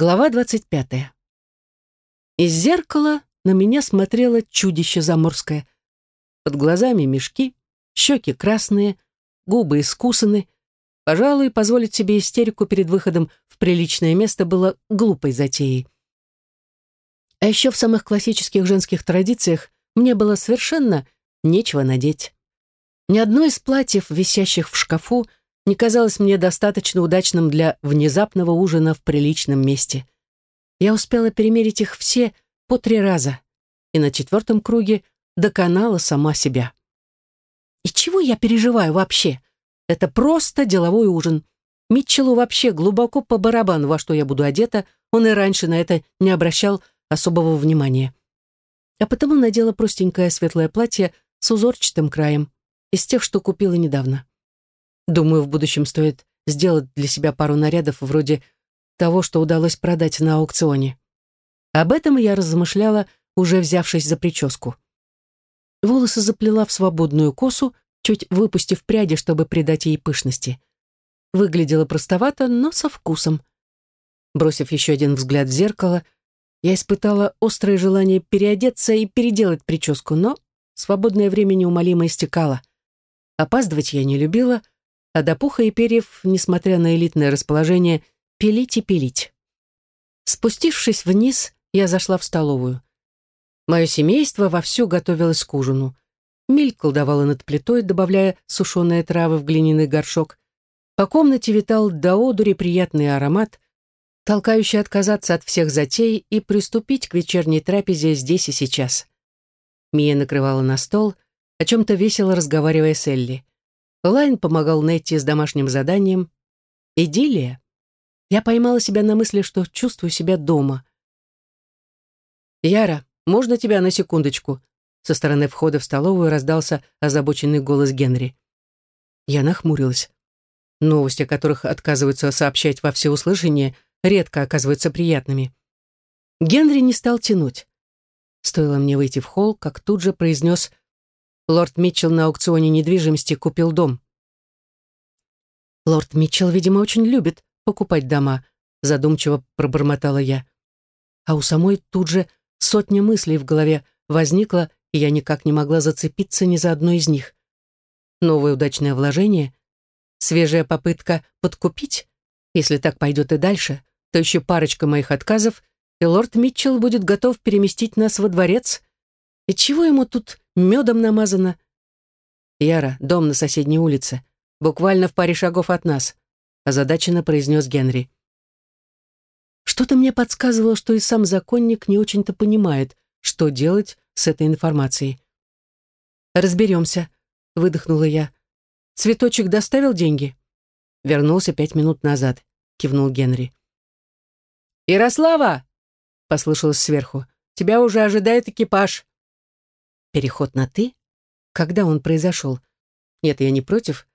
Глава двадцать пятая. Из зеркала на меня смотрело чудище заморское. Под глазами мешки, щеки красные, губы искусаны. Пожалуй, позволить себе истерику перед выходом в приличное место было глупой затеей. А еще в самых классических женских традициях мне было совершенно нечего надеть. Ни одно из платьев, висящих в шкафу, не казалось мне достаточно удачным для внезапного ужина в приличном месте. Я успела перемерить их все по три раза, и на четвертом круге доконала сама себя. И чего я переживаю вообще? Это просто деловой ужин. Митчеллу вообще глубоко по барабану, во что я буду одета, он и раньше на это не обращал особого внимания. А потому надела простенькое светлое платье с узорчатым краем, из тех, что купила недавно. Думаю, в будущем стоит сделать для себя пару нарядов вроде того, что удалось продать на аукционе. Об этом я размышляла, уже взявшись за прическу. Волосы заплела в свободную косу, чуть выпустив пряди, чтобы придать ей пышности. Выглядела простовато, но со вкусом. Бросив еще один взгляд в зеркало, я испытала острое желание переодеться и переделать прическу, но свободное время неумолимо истекало. Опаздывать я не любила, а до пуха и перьев, несмотря на элитное расположение, пилить и пилить. Спустившись вниз, я зашла в столовую. Мое семейство вовсю готовилось к ужину. Миль колдовала над плитой, добавляя сушеные травы в глиняный горшок. По комнате витал до одури приятный аромат, толкающий отказаться от всех затей и приступить к вечерней трапезе здесь и сейчас. Мия накрывала на стол, о чем-то весело разговаривая с Элли. Лайн помогал Нетти с домашним заданием. Идиллия. Я поймала себя на мысли, что чувствую себя дома. «Яра, можно тебя на секундочку?» Со стороны входа в столовую раздался озабоченный голос Генри. Я нахмурилась. Новости, о которых отказываются сообщать во всеуслышание — редко оказываются приятными. Генри не стал тянуть. Стоило мне выйти в холл, как тут же произнес «Лорд Митчелл на аукционе недвижимости купил дом». «Лорд Митчелл, видимо, очень любит покупать дома», задумчиво пробормотала я. А у самой тут же сотня мыслей в голове возникла, и я никак не могла зацепиться ни за одно из них. Новое удачное вложение? Свежая попытка подкупить? Если так пойдет и дальше, то еще парочка моих отказов, и лорд Митчелл будет готов переместить нас во дворец. И чего ему тут медом намазано? Яра, дом на соседней улице, буквально в паре шагов от нас, озадаченно произнес Генри. Что-то мне подсказывало, что и сам законник не очень-то понимает, что делать с этой информацией. «Разберемся», — выдохнула я. «Цветочек доставил деньги?» Вернулся пять минут назад, кивнул Генри. «Ярослава!» — послышалось сверху. «Тебя уже ожидает экипаж». Переход на «ты»? Когда он произошел? Нет, я не против.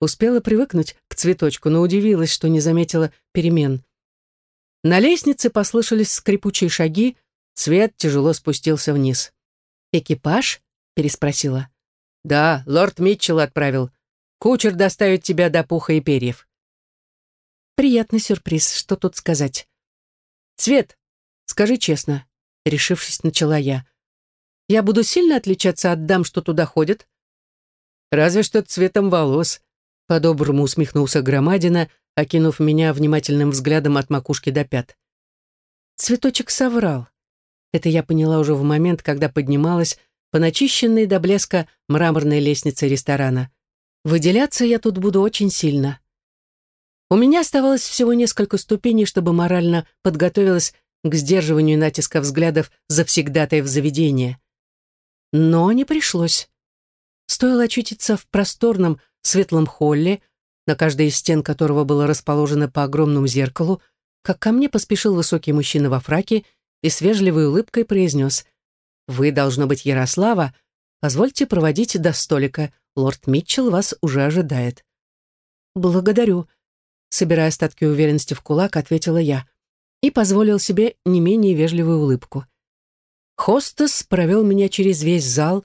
Успела привыкнуть к цветочку, но удивилась, что не заметила перемен. На лестнице послышались скрипучие шаги, Цвет тяжело спустился вниз. «Экипаж?» — переспросила. «Да, лорд Митчелл отправил. Кучер доставит тебя до пуха и перьев». Приятный сюрприз, что тут сказать. «Цвет, скажи честно», — решившись, начала я. «Я буду сильно отличаться от дам, что туда ходят?» «Разве что цветом волос», — по-доброму усмехнулся Громадина, окинув меня внимательным взглядом от макушки до пят. Цветочек соврал. Это я поняла уже в момент, когда поднималась по начищенной до блеска мраморной лестнице ресторана. Выделяться я тут буду очень сильно. У меня оставалось всего несколько ступеней, чтобы морально подготовилась к сдерживанию натиска взглядов завсегдатай в заведение. Но не пришлось. Стоило очутиться в просторном светлом холле, на каждой из стен которого было расположено по огромному зеркалу, как ко мне поспешил высокий мужчина во фраке и с вежливой улыбкой произнес «Вы, должно быть, Ярослава, позвольте проводить до столика, лорд Митчелл вас уже ожидает». «Благодарю», собирая остатки уверенности в кулак, ответила я и позволил себе не менее вежливую улыбку. Хостес провел меня через весь зал,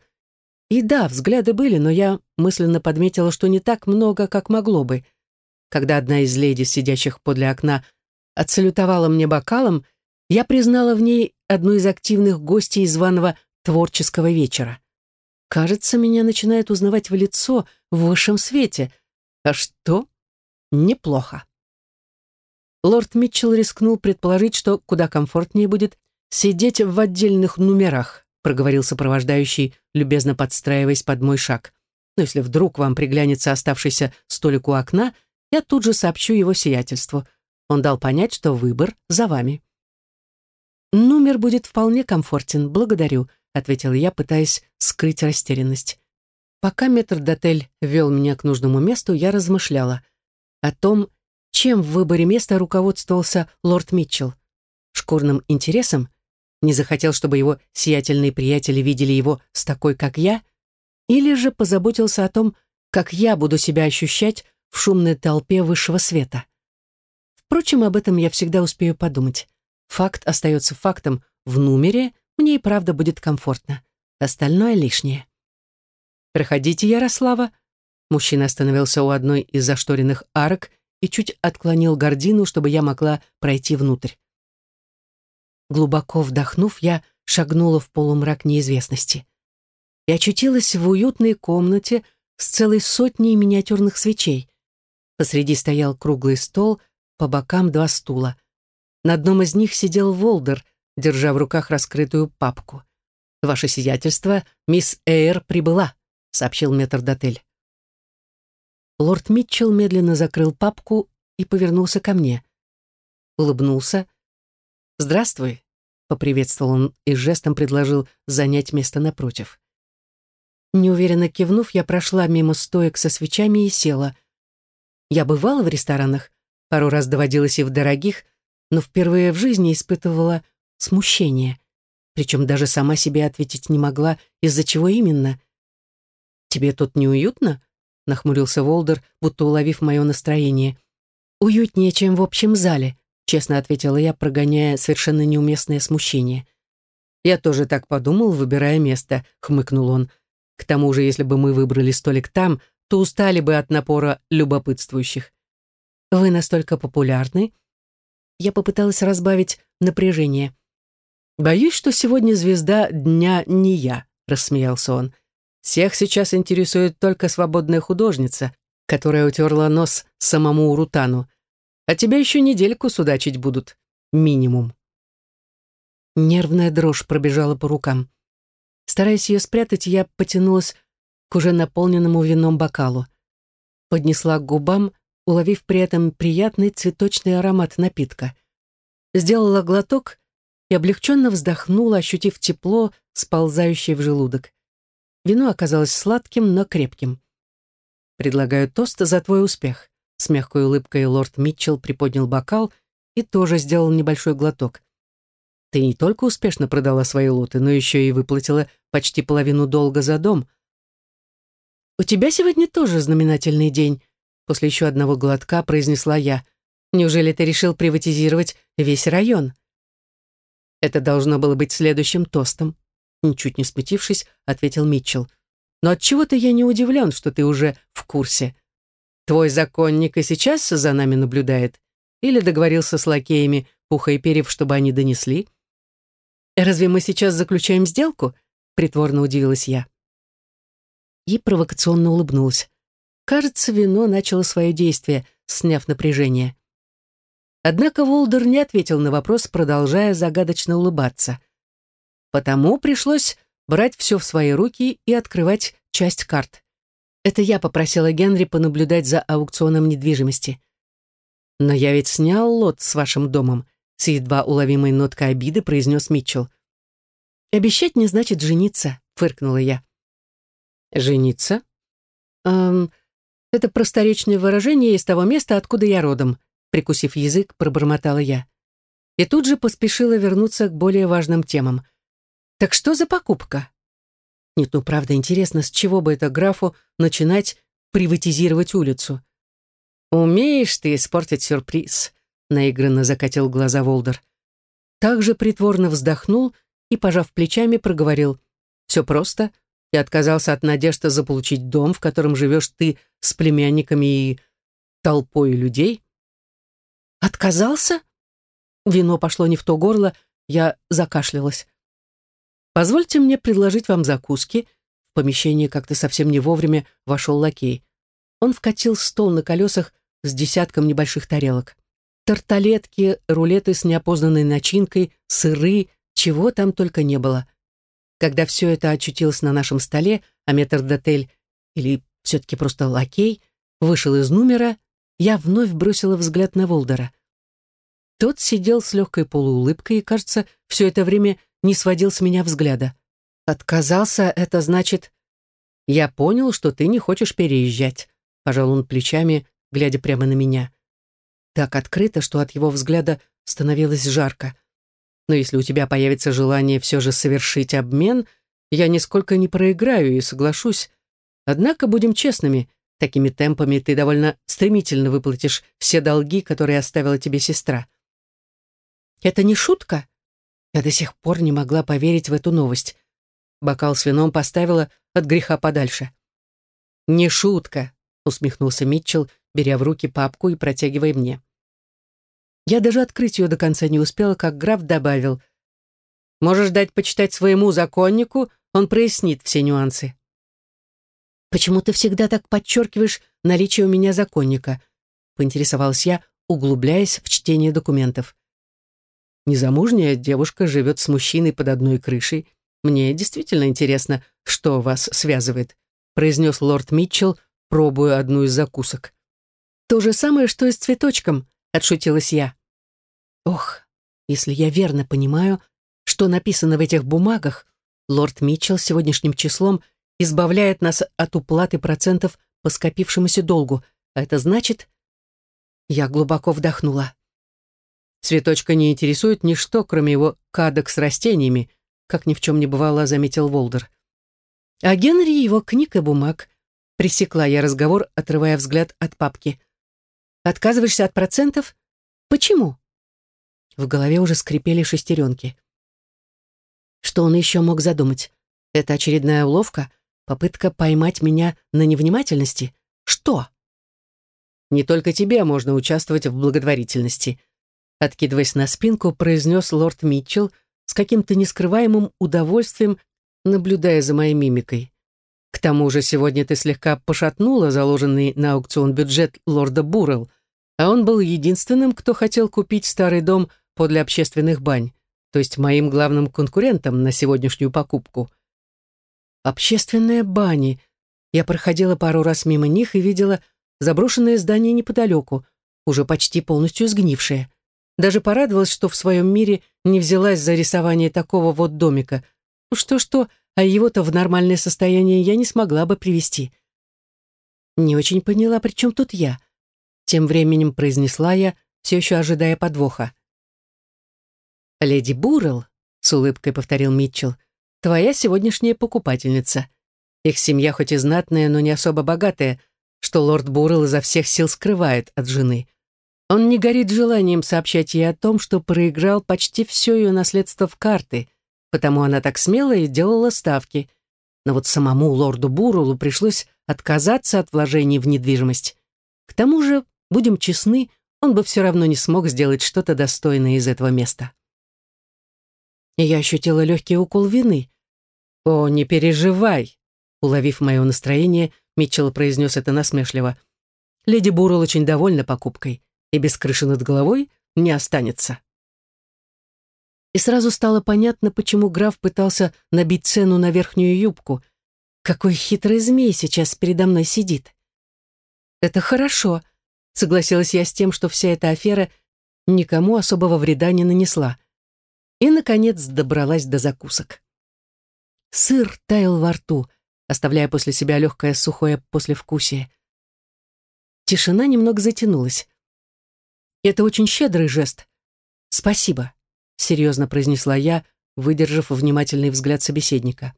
и да, взгляды были, но я мысленно подметила, что не так много, как могло бы. Когда одна из леди, сидящих подле окна, отсалютовала мне бокалом, я признала в ней одну из активных гостей званого творческого вечера. Кажется, меня начинает узнавать в лицо в высшем свете. А что? Неплохо. Лорд Митчелл рискнул предположить, что куда комфортнее будет сидеть в отдельных номерах, проговорил сопровождающий, любезно подстраиваясь под мой шаг. Но если вдруг вам приглянется оставшийся столик у окна, я тут же сообщу его сиятельству. Он дал понять, что выбор за вами. «Номер будет вполне комфортен, благодарю», — ответила я, пытаясь скрыть растерянность. Пока метрдотель вел меня к нужному месту, я размышляла о том, чем в выборе места руководствовался лорд Митчелл. Шкурным интересом? Не захотел, чтобы его сиятельные приятели видели его с такой, как я? Или же позаботился о том, как я буду себя ощущать в шумной толпе высшего света? Впрочем, об этом я всегда успею подумать. Факт остается фактом. В номере мне и правда будет комфортно. Остальное лишнее. «Проходите, Ярослава». Мужчина остановился у одной из зашторенных арок и чуть отклонил гордину, чтобы я могла пройти внутрь. Глубоко вдохнув, я шагнула в полумрак неизвестности и очутилась в уютной комнате с целой сотней миниатюрных свечей. Посреди стоял круглый стол, по бокам два стула. На одном из них сидел Волдер, держа в руках раскрытую папку. «Ваше сиятельство, мисс Эйр прибыла», — сообщил метрдотель. Лорд Митчелл медленно закрыл папку и повернулся ко мне. Улыбнулся. «Здравствуй», — поприветствовал он и жестом предложил занять место напротив. Неуверенно кивнув, я прошла мимо стоек со свечами и села. Я бывала в ресторанах, пару раз доводилась и в дорогих, но впервые в жизни испытывала смущение. Причем даже сама себе ответить не могла, из-за чего именно. «Тебе тут неуютно?» — нахмурился Волдер, будто уловив мое настроение. «Уютнее, чем в общем зале», — честно ответила я, прогоняя совершенно неуместное смущение. «Я тоже так подумал, выбирая место», — хмыкнул он. «К тому же, если бы мы выбрали столик там, то устали бы от напора любопытствующих». «Вы настолько популярны?» Я попыталась разбавить напряжение. «Боюсь, что сегодня звезда дня не я», — рассмеялся он. Всех сейчас интересует только свободная художница, которая утерла нос самому Урутану. А тебя еще недельку судачить будут. Минимум. Нервная дрожь пробежала по рукам. Стараясь ее спрятать, я потянулась к уже наполненному вином бокалу. Поднесла к губам, уловив при этом приятный цветочный аромат напитка. Сделала глоток и облегченно вздохнула, ощутив тепло, сползающее в желудок. Вино оказалось сладким, но крепким. «Предлагаю тост за твой успех». С мягкой улыбкой лорд Митчелл приподнял бокал и тоже сделал небольшой глоток. «Ты не только успешно продала свои лоты, но еще и выплатила почти половину долга за дом». «У тебя сегодня тоже знаменательный день», после еще одного глотка произнесла я. «Неужели ты решил приватизировать весь район?» Это должно было быть следующим тостом. Ничуть не смутившись, ответил Митчелл. «Но отчего-то я не удивлен, что ты уже в курсе. Твой законник и сейчас за нами наблюдает? Или договорился с лакеями Пуха и Перьев, чтобы они донесли?» «Разве мы сейчас заключаем сделку?» притворно удивилась я. И провокационно улыбнулась. Кажется, вино начало свое действие, сняв напряжение. Однако Волдер не ответил на вопрос, продолжая загадочно улыбаться. Потому пришлось брать все в свои руки и открывать часть карт. Это я попросила Генри понаблюдать за аукционом недвижимости. «Но я ведь снял лот с вашим домом», — с едва уловимой ноткой обиды произнес Митчелл. «Обещать не значит жениться», — фыркнула я. «Жениться?» «Эм, это просторечное выражение из того места, откуда я родом», — прикусив язык, пробормотала я. И тут же поспешила вернуться к более важным темам — так что за покупка? Нет, ну правда интересно, с чего бы это графу начинать приватизировать улицу? Умеешь ты испортить сюрприз, наигранно закатил глаза Волдер. Также притворно вздохнул и, пожав плечами, проговорил. Все просто. Я отказался от надежды заполучить дом, в котором живешь ты с племянниками и толпой людей. Отказался? вино пошло не в то горло, я закашлялась. «Позвольте мне предложить вам закуски». В помещение как-то совсем не вовремя вошел лакей. Он вкатил стол на колесах с десятком небольших тарелок. Тарталетки, рулеты с неопознанной начинкой, сыры, чего там только не было. Когда все это очутилось на нашем столе, а метрдотель, или все-таки просто лакей, вышел из номера, я вновь бросила взгляд на Волдера. Тот сидел с легкой полуулыбкой и, кажется, все это время не сводил с меня взгляда. Отказался, это значит... Я понял, что ты не хочешь переезжать. Пожал он плечами, глядя прямо на меня. Так открыто, что от его взгляда становилось жарко. Но если у тебя появится желание все же совершить обмен, я нисколько не проиграю и соглашусь. Однако, будем честными, такими темпами ты довольно стремительно выплатишь все долги, которые оставила тебе сестра. Это не шутка? Я до сих пор не могла поверить в эту новость. Бокал с вином поставила от греха подальше. «Не шутка», — усмехнулся Митчелл, беря в руки папку и протягивая мне. Я даже открыть ее до конца не успела, как граф добавил. «Можешь дать почитать своему законнику, он прояснит все нюансы». «Почему ты всегда так подчеркиваешь наличие у меня законника?» — поинтересовалась я, углубляясь в чтение документов. Незамужняя девушка живет с мужчиной под одной крышей. Мне действительно интересно, что вас связывает», произнес лорд Митчелл, пробуя одну из закусок. «То же самое, что и с цветочком», — отшутилась я. «Ох, если я верно понимаю, что написано в этих бумагах, лорд Митчелл сегодняшним числом избавляет нас от уплаты процентов по скопившемуся долгу, а это значит...» Я глубоко вдохнула. Цветочка не интересует ничто, кроме его кадок с растениями, как ни в чем не бывало, заметил Волдер. А Генри его книг и бумаг. Пресекла я разговор, отрывая взгляд от папки. Отказываешься от процентов? Почему? В голове уже скрипели шестеренки. Что он еще мог задумать? Это очередная уловка? Попытка поймать меня на невнимательности? Что? Не только тебе можно участвовать в благотворительности — откидываясь на спинку, произнес лорд Митчелл с каким-то нескрываемым удовольствием, наблюдая за моей мимикой. К тому же сегодня ты слегка пошатнула заложенный на аукцион бюджет лорда Буррелл, а он был единственным, кто хотел купить старый дом подле общественных бань, то есть моим главным конкурентом на сегодняшнюю покупку. Общественные бани. Я проходила пару раз мимо них и видела заброшенное здание неподалеку, уже почти полностью сгнившее. Даже порадовалась, что в своем мире не взялась за рисование такого вот домика. Ну что-что, а его-то в нормальное состояние я не смогла бы привести. Не очень поняла, при чем тут я. Тем временем произнесла я, все еще ожидая подвоха. «Леди Буррелл», — с улыбкой повторил Митчелл, «твоя сегодняшняя покупательница. Их семья хоть и знатная, но не особо богатая, что лорд Буррелл изо всех сил скрывает от жены. Он не горит желанием сообщать ей о том, что проиграл почти все ее наследство в карты, потому она так смело и делала ставки. Но вот самому лорду Бурулу пришлось отказаться от вложений в недвижимость. К тому же, будем честны, он бы все равно не смог сделать что-то достойное из этого места. И я ощутила легкий укол вины. «О, не переживай!» Уловив мое настроение, Митчелл произнес это насмешливо. Леди Бурл очень довольна покупкой и без крыши над головой не останется. И сразу стало понятно, почему граф пытался набить цену на верхнюю юбку. Какой хитрый змей сейчас передо мной сидит. Это хорошо, согласилась я с тем, что вся эта афера никому особого вреда не нанесла. И, наконец, добралась до закусок. Сыр таял во рту, оставляя после себя легкое сухое послевкусие. Тишина немного затянулась. Это очень щедрый жест. Спасибо, серьезно произнесла я, выдержав внимательный взгляд собеседника.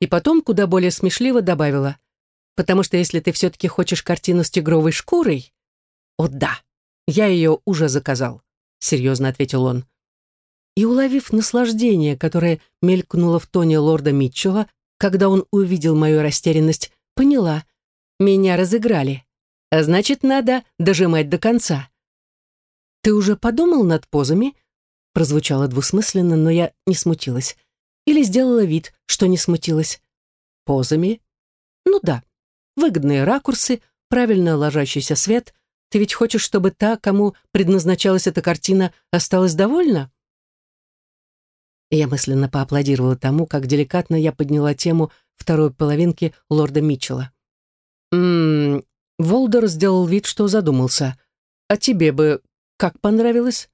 И потом куда более смешливо добавила, потому что если ты все-таки хочешь картину с тигровой шкурой... О да, я ее уже заказал, серьезно ответил он. И уловив наслаждение, которое мелькнуло в тоне лорда Митчелла, когда он увидел мою растерянность, поняла, меня разыграли. А значит, надо дожимать до конца. «Ты уже подумал над позами?» прозвучало двусмысленно, но я не смутилась. Или сделала вид, что не смутилась. Позами? Ну да. Выгодные ракурсы, правильно ложащийся свет. Ты ведь хочешь, чтобы та, кому предназначалась эта картина, осталась довольна? Я мысленно поаплодировала тому, как деликатно я подняла тему второй половинки лорда Митчелла. «Ммм...» Волдер сделал вид, что задумался. «А тебе бы как понравилось?»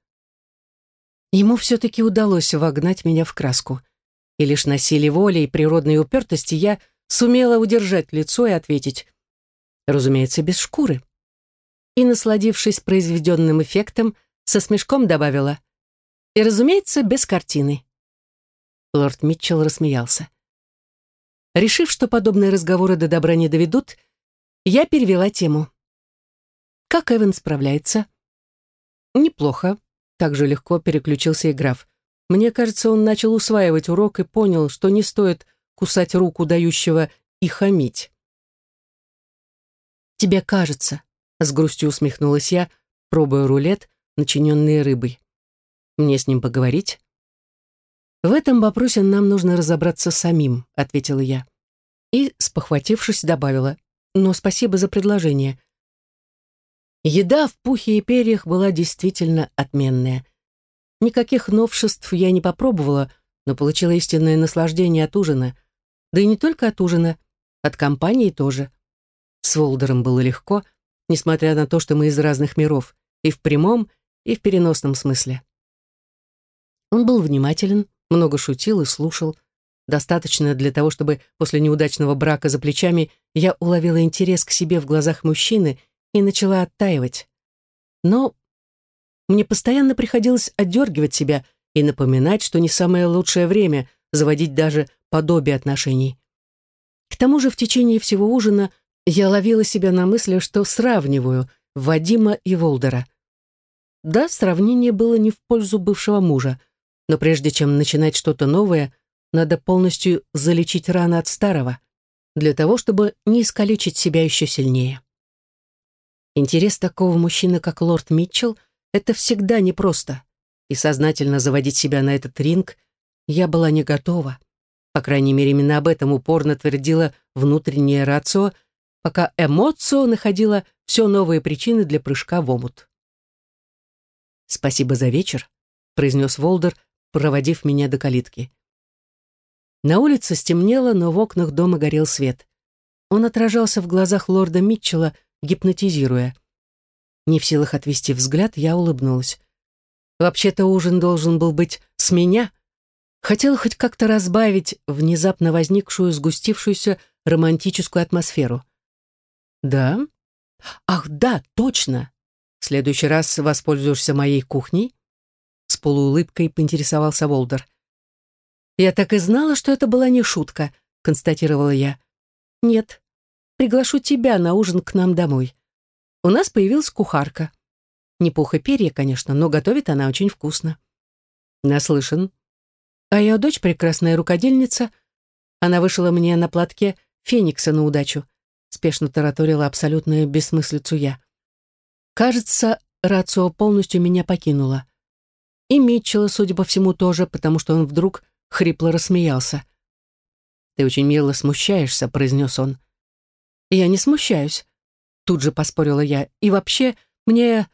Ему все-таки удалось вогнать меня в краску. И лишь на силе воли и природной упертости я сумела удержать лицо и ответить. Разумеется, без шкуры. И, насладившись произведенным эффектом, со смешком добавила. И, разумеется, без картины. Лорд Митчелл рассмеялся. Решив, что подобные разговоры до добра не доведут, я перевела тему. «Как Эван справляется?» «Неплохо», — также легко переключился и граф. «Мне кажется, он начал усваивать урок и понял, что не стоит кусать руку дающего и хамить». «Тебе кажется», — с грустью усмехнулась я, пробуя рулет, начиненный рыбой. «Мне с ним поговорить?» «В этом вопросе нам нужно разобраться самим», — ответила я. И, спохватившись, добавила, «но спасибо за предложение». Еда в пухе и перьях была действительно отменная. Никаких новшеств я не попробовала, но получила истинное наслаждение от ужина. Да и не только от ужина, от компании тоже. С Волдером было легко, несмотря на то, что мы из разных миров, и в прямом, и в переносном смысле. Он был внимателен, много шутил и слушал. Достаточно для того, чтобы после неудачного брака за плечами я уловила интерес к себе в глазах мужчины и начала оттаивать. Но мне постоянно приходилось отдергивать себя и напоминать, что не самое лучшее время заводить даже подобие отношений. К тому же в течение всего ужина я ловила себя на мысли, что сравниваю Вадима и Волдера. Да, сравнение было не в пользу бывшего мужа — но прежде чем начинать что-то новое, надо полностью залечить раны от старого, для того, чтобы не искалечить себя еще сильнее. Интерес такого мужчины, как лорд Митчелл, это всегда непросто, и сознательно заводить себя на этот ринг я была не готова. По крайней мере, именно об этом упорно твердила внутренняя рацио, пока эмоцио находила все новые причины для прыжка в омут. «Спасибо за вечер», — произнес Волдер, проводив меня до калитки. На улице стемнело, но в окнах дома горел свет. Он отражался в глазах лорда Митчелла, гипнотизируя. Не в силах отвести взгляд, я улыбнулась. Вообще-то ужин должен был быть с меня. Хотела хоть как-то разбавить внезапно возникшую, сгустившуюся романтическую атмосферу. Да? Ах, да, точно. В следующий раз воспользуешься моей кухней? С полуулыбкой поинтересовался Волдер. «Я так и знала, что это была не шутка», — констатировала я. «Нет, приглашу тебя на ужин к нам домой. У нас появилась кухарка. Не пух и перья, конечно, но готовит она очень вкусно». «Наслышан. А ее дочь прекрасная рукодельница. Она вышила мне на платке феникса на удачу», — спешно тараторила абсолютную бессмыслицу я. «Кажется, рацио полностью меня покинула. И Митчелла, судя по всему, тоже, потому что он вдруг хрипло рассмеялся. «Ты очень мило смущаешься», — произнес он. «Я не смущаюсь», — тут же поспорила я. «И вообще, мне...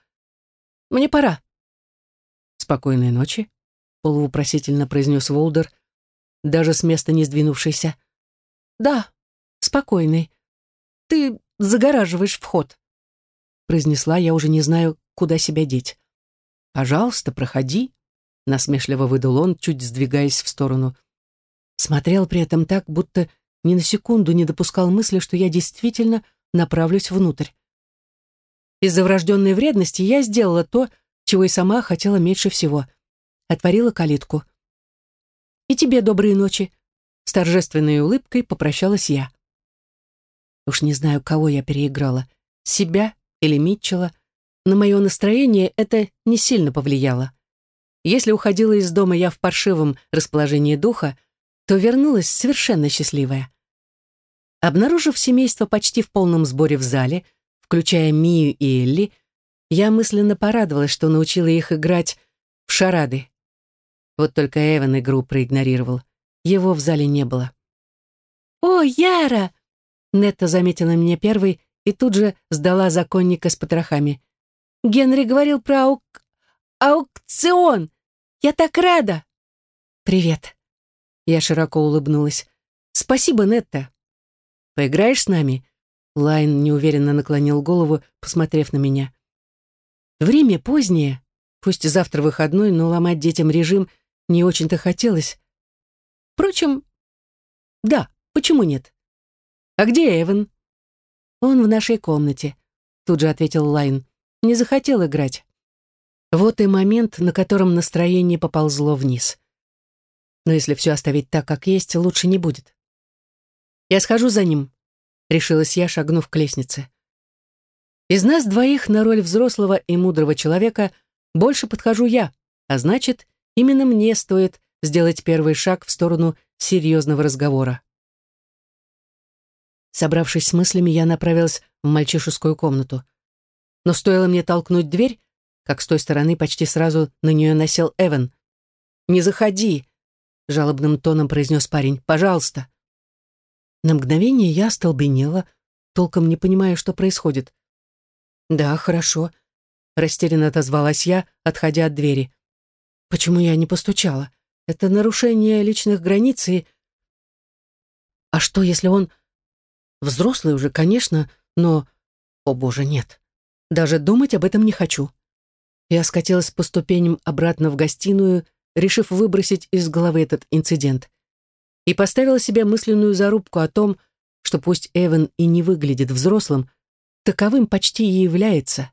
мне пора». «Спокойной ночи», — полувопросительно произнес Волдер, даже с места не сдвинувшийся. «Да, спокойный. Ты загораживаешь вход», — произнесла я, уже не знаю, куда себя деть. «Пожалуйста, проходи», — насмешливо выдал он, чуть сдвигаясь в сторону. Смотрел при этом так, будто ни на секунду не допускал мысли, что я действительно направлюсь внутрь. Из-за врожденной вредности я сделала то, чего и сама хотела меньше всего. Отворила калитку. «И тебе доброй ночи», — с торжественной улыбкой попрощалась я. Уж не знаю, кого я переиграла, себя или Митчелла, на мое настроение это не сильно повлияло. Если уходила из дома я в паршивом расположении духа, то вернулась совершенно счастливая. Обнаружив семейство почти в полном сборе в зале, включая Мию и Элли, я мысленно порадовалась, что научила их играть в шарады. Вот только Эван игру проигнорировал. Его в зале не было. «О, Яра!» Нетта заметила меня первой и тут же сдала законника с потрохами. «Генри говорил про аук... аукцион! Я так рада!» «Привет!» Я широко улыбнулась. «Спасибо, Нетта!» «Поиграешь с нами?» Лайн неуверенно наклонил голову, посмотрев на меня. «Время позднее. Пусть завтра выходной, но ломать детям режим не очень-то хотелось. Впрочем, да, почему нет? А где Эван? Он в нашей комнате, тут же ответил Лайн. Не захотел играть. Вот и момент, на котором настроение поползло вниз. Но если все оставить так, как есть, лучше не будет. Я схожу за ним, решилась я, шагнув к лестнице. Из нас двоих на роль взрослого и мудрого человека больше подхожу я, а значит, Именно мне стоит сделать первый шаг в сторону серьезного разговора. Собравшись с мыслями, я направилась в мальчишескую комнату. Но стоило мне толкнуть дверь, как с той стороны почти сразу на нее насел Эван. «Не заходи!» — жалобным тоном произнес парень. «Пожалуйста!» На мгновение я остолбенела, толком не понимая, что происходит. «Да, хорошо», — растерянно отозвалась я, отходя от двери. Почему я не постучала? Это нарушение личных границ и... А что, если он... Взрослый уже, конечно, но... О боже, нет. Даже думать об этом не хочу. Я скатилась по ступеням обратно в гостиную, решив выбросить из головы этот инцидент. И поставила себе мысленную зарубку о том, что пусть Эван и не выглядит взрослым, таковым почти и является.